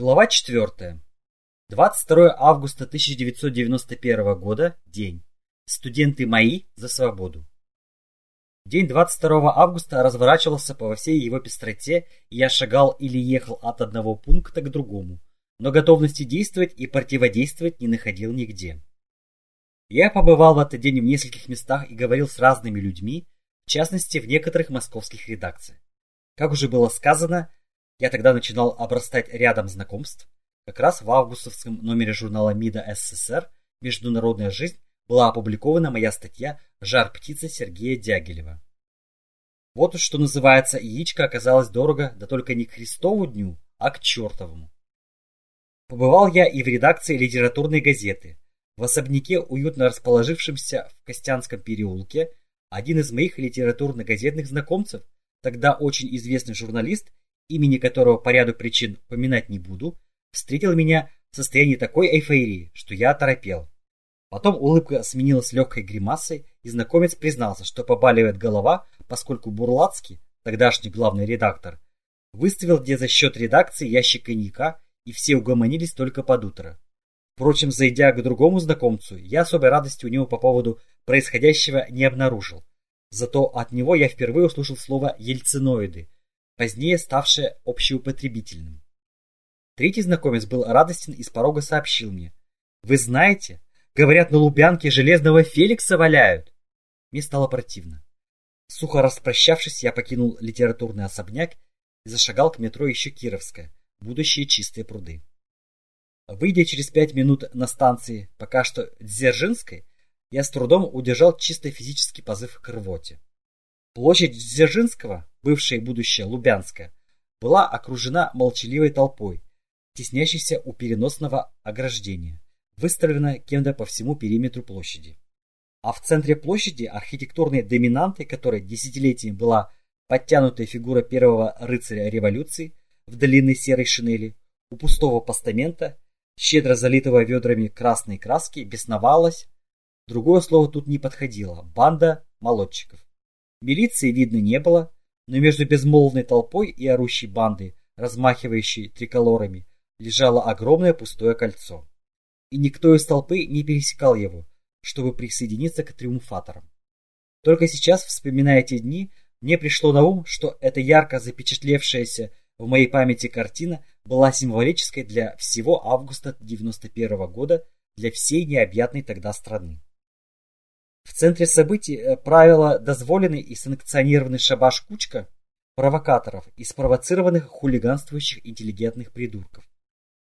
Глава 4. 22 августа 1991 года. День. Студенты мои за свободу. День 22 августа разворачивался по всей его пестроте, и я шагал или ехал от одного пункта к другому, но готовности действовать и противодействовать не находил нигде. Я побывал в этот день в нескольких местах и говорил с разными людьми, в частности в некоторых московских редакциях. Как уже было сказано, я тогда начинал обрастать рядом знакомств. Как раз в августовском номере журнала МИДа СССР «Международная жизнь» была опубликована моя статья «Жар птицы» Сергея Дягилева. Вот уж что называется, яичко оказалось дорого, да только не к Христову дню, а к чертовому. Побывал я и в редакции литературной газеты. В особняке, уютно расположившемся в Костянском переулке, один из моих литературно-газетных знакомцев, тогда очень известный журналист имени которого по ряду причин поминать не буду, встретил меня в состоянии такой эйфории, что я оторопел. Потом улыбка сменилась легкой гримасой, и знакомец признался, что побаливает голова, поскольку Бурлацкий, тогдашний главный редактор, выставил где за счет редакции ящик коньяка, и все угомонились только под утро. Впрочем, зайдя к другому знакомцу, я особой радости у него по поводу происходящего не обнаружил. Зато от него я впервые услышал слово «ельциноиды», позднее ставшее общеупотребительным. Третий знакомец был радостен и с порога сообщил мне. «Вы знаете, говорят, на Лубянке железного Феликса валяют!» Мне стало противно. Сухо распрощавшись, я покинул литературный особняк и зашагал к метро еще Кировская, будущие чистые пруды. Выйдя через пять минут на станции, пока что Дзержинской, я с трудом удержал чисто физический позыв к рвоте. Площадь Дзержинского, бывшая и будущая Лубянская, была окружена молчаливой толпой, теснящейся у переносного ограждения, выстроена кем-то по всему периметру площади. А в центре площади архитектурной доминантой, которой десятилетиями была подтянутая фигура первого рыцаря революции в длинной серой шинели, у пустого постамента, щедро залитого ведрами красной краски, бесновалась, другое слово тут не подходило, банда молодчиков. Милиции видно не было, но между безмолвной толпой и орущей бандой, размахивающей триколорами, лежало огромное пустое кольцо. И никто из толпы не пересекал его, чтобы присоединиться к триумфаторам. Только сейчас, вспоминая эти дни, мне пришло на ум, что эта ярко запечатлевшаяся в моей памяти картина была символической для всего августа 91 года, для всей необъятной тогда страны. В центре событий э, правила дозволенный и санкционированный шабаш-кучка провокаторов и спровоцированных хулиганствующих интеллигентных придурков.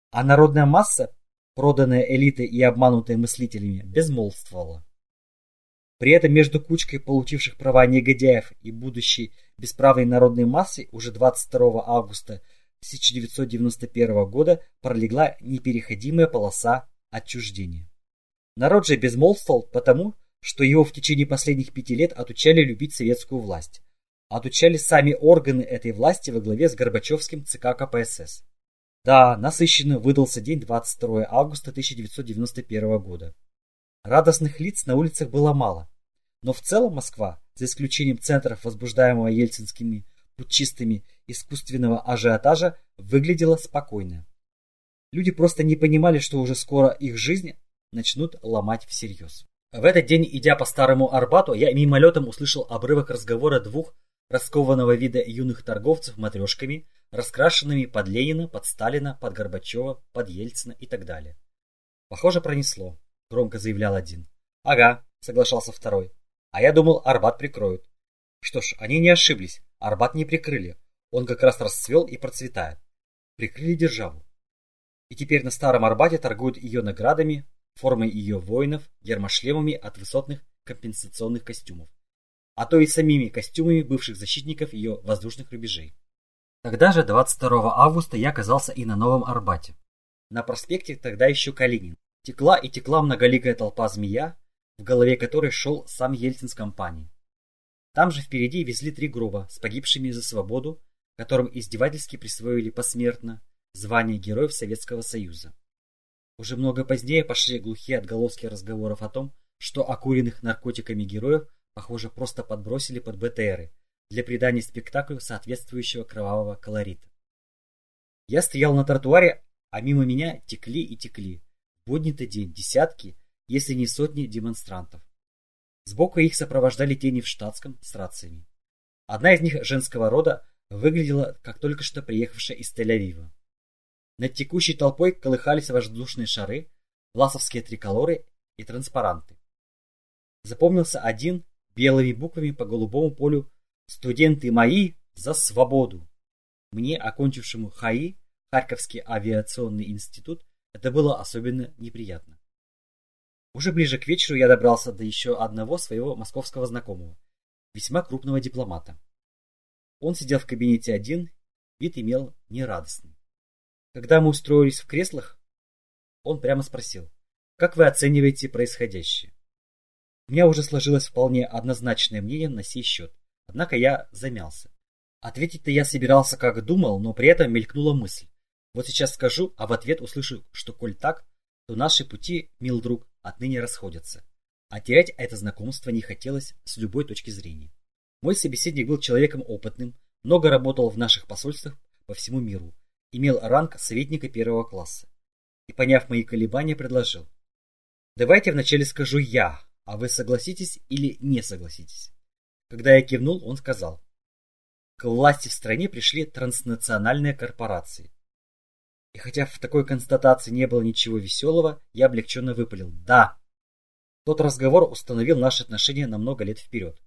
А народная масса, проданная элитой и обманутая мыслителями, безмолвствовала. При этом между кучкой получивших права негодяев и будущей бесправной народной массой уже 22 августа 1991 года пролегла непереходимая полоса отчуждения. Народ же безмолвствовал потому, что его в течение последних пяти лет отучали любить советскую власть. Отучали сами органы этой власти во главе с Горбачевским ЦК КПСС. Да, насыщенно выдался день 22 августа 1991 года. Радостных лиц на улицах было мало. Но в целом Москва, за исключением центров, возбуждаемого ельцинскими путчистами искусственного ажиотажа, выглядела спокойно. Люди просто не понимали, что уже скоро их жизнь начнут ломать всерьез. В этот день, идя по старому Арбату, я мимолетом услышал обрывок разговора двух раскованного вида юных торговцев матрешками, раскрашенными под Ленина, под Сталина, под Горбачева, под Ельцина и так далее. Похоже, пронесло, громко заявлял один. Ага, соглашался второй. А я думал, Арбат прикроют. Что ж, они не ошиблись, Арбат не прикрыли. Он как раз расцвел и процветает. Прикрыли державу. И теперь на старом Арбате торгуют ее наградами, формой ее воинов, гермошлемами от высотных компенсационных костюмов, а то и самими костюмами бывших защитников ее воздушных рубежей. Тогда же, 22 августа, я оказался и на Новом Арбате. На проспекте тогда еще Калинин. Текла и текла многоликая толпа змея, в голове которой шел сам Ельцин с компанией. Там же впереди везли три гроба с погибшими за свободу, которым издевательски присвоили посмертно звание Героев Советского Союза. Уже много позднее пошли глухие отголоски разговоров о том, что окуренных наркотиками героев, похоже, просто подбросили под БТРы для придания спектаклю соответствующего кровавого колорита. Я стоял на тротуаре, а мимо меня текли и текли. В будний-то день десятки, если не сотни демонстрантов. Сбоку их сопровождали тени в штатском с рациями. Одна из них женского рода выглядела, как только что приехавшая из Тель-Авива. Над текущей толпой колыхались воздушные шары, власовские триколоры и транспаранты. Запомнился один белыми буквами по голубому полю «Студенты мои за свободу». Мне, окончившему ХАИ, Харьковский авиационный институт, это было особенно неприятно. Уже ближе к вечеру я добрался до еще одного своего московского знакомого, весьма крупного дипломата. Он сидел в кабинете один, вид имел нерадостный. Когда мы устроились в креслах, он прямо спросил, как вы оцениваете происходящее? У меня уже сложилось вполне однозначное мнение на сей счет, однако я замялся. Ответить-то я собирался как думал, но при этом мелькнула мысль. Вот сейчас скажу, а в ответ услышу, что коль так, то наши пути, мил друг, отныне расходятся. А терять это знакомство не хотелось с любой точки зрения. Мой собеседник был человеком опытным, много работал в наших посольствах по всему миру, имел ранг советника первого класса. И, поняв мои колебания, предложил. Давайте вначале скажу я, а вы согласитесь или не согласитесь. Когда я кивнул, он сказал. К власти в стране пришли транснациональные корпорации. И хотя в такой констатации не было ничего веселого, я облегченно выпалил «да». Тот разговор установил наши отношения на много лет вперед.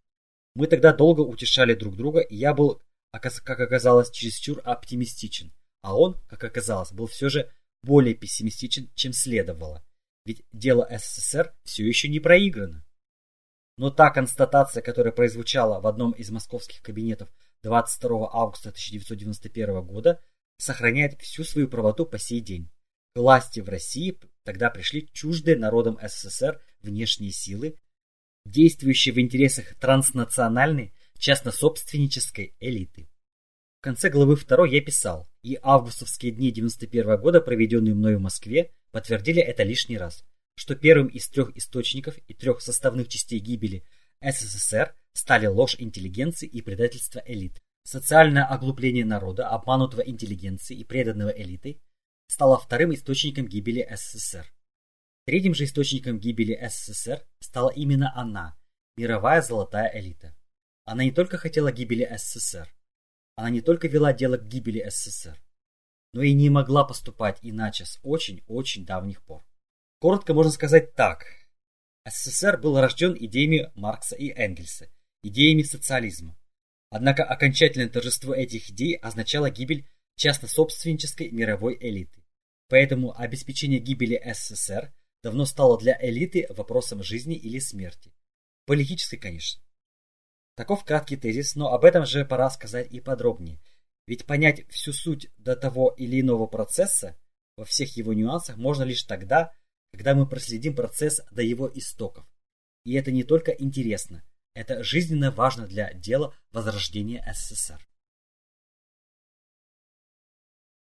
Мы тогда долго утешали друг друга, и я был, как оказалось, чересчур оптимистичен, а он, как оказалось, был все же более пессимистичен, чем следовало, ведь дело СССР все еще не проиграно. Но та констатация, которая прозвучала в одном из московских кабинетов 22 августа 1991 года, сохраняет всю свою правоту по сей день. К власти в России тогда пришли чуждые народам СССР внешние силы, действующие в интересах транснациональной, частно-собственнической элиты. В конце главы 2 я писал, и августовские дни 91 года, проведенные мною в Москве, подтвердили это лишний раз, что первым из трех источников и трех составных частей гибели СССР стали ложь интеллигенции и предательство элит. Социальное оглупление народа, обманутого интеллигенцией и преданного элитой, стало вторым источником гибели СССР. Третьим же источником гибели СССР стала именно она, мировая золотая элита. Она не только хотела гибели СССР, она не только вела дело к гибели СССР, но и не могла поступать иначе с очень-очень давних пор. Коротко можно сказать так. СССР был рожден идеями Маркса и Энгельса, идеями социализма, Однако окончательное торжество этих идей означало гибель частно-собственнической мировой элиты. Поэтому обеспечение гибели СССР давно стало для элиты вопросом жизни или смерти. Политической, конечно. Таков краткий тезис, но об этом же пора сказать и подробнее. Ведь понять всю суть до того или иного процесса во всех его нюансах можно лишь тогда, когда мы проследим процесс до его истоков. И это не только интересно – это жизненно важно для дела возрождения СССР.